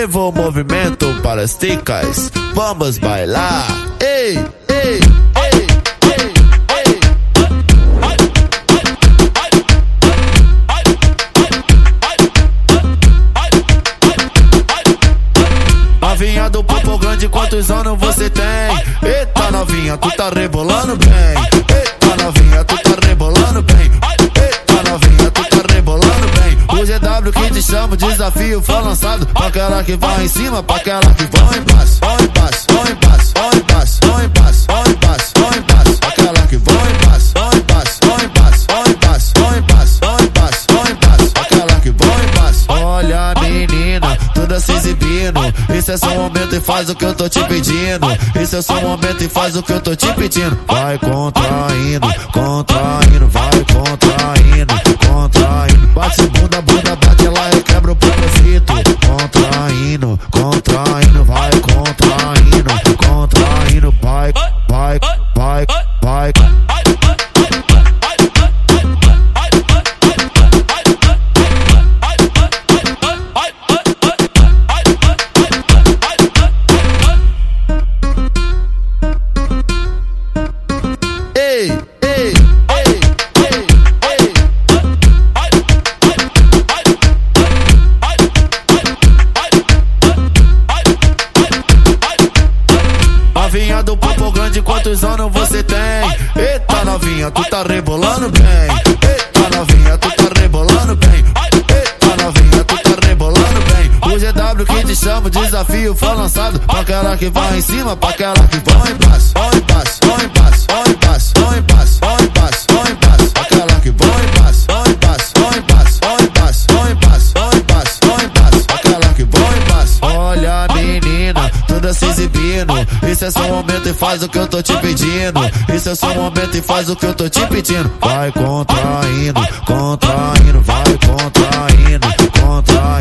Vivo o movimento para as ticas, vamos bailar. Ei, ei, do popo grande, quantos anos você tem? Eita novinha, tu tá rebolando bem. Eita novinha, desafio foi lançado. Pra aquela que vai em cima, pra aquela que vai embaixo. Vai embaixo, vai embaixo, vai embaixo, vai embaixo, vai embaixo, vai embaixo. Aquela que vai embaixo, vai embaixo, vai embaixo, vai embaixo, vai embaixo, vai embaixo, vai embaixo. Aquela que vai embaixo. Olha menina, toda se exibindo. Isso é só um momento e faz o que eu tô te pedindo. Isso é só um momento e faz o que eu tô te pedindo. Vai contraindo, contraindo, Novinha do papo grande, quantos anos você tem? Eita novinha, tu tá rebolando bem. Eita novinha, tu tá rebolando bem. Eita novinha, tu tá rebolando bem. O GW que te chama, desafio foi lançado. Pra aquela que vai em cima, pra aquela que. Vai embaixo, vai embaixo, se exibindo. Isso é só um momento e faz o que eu tô te pedindo. Isso é só um momento e faz o que eu tô te pedindo. Vai contraindo, contraindo, vai contraindo, contraindo.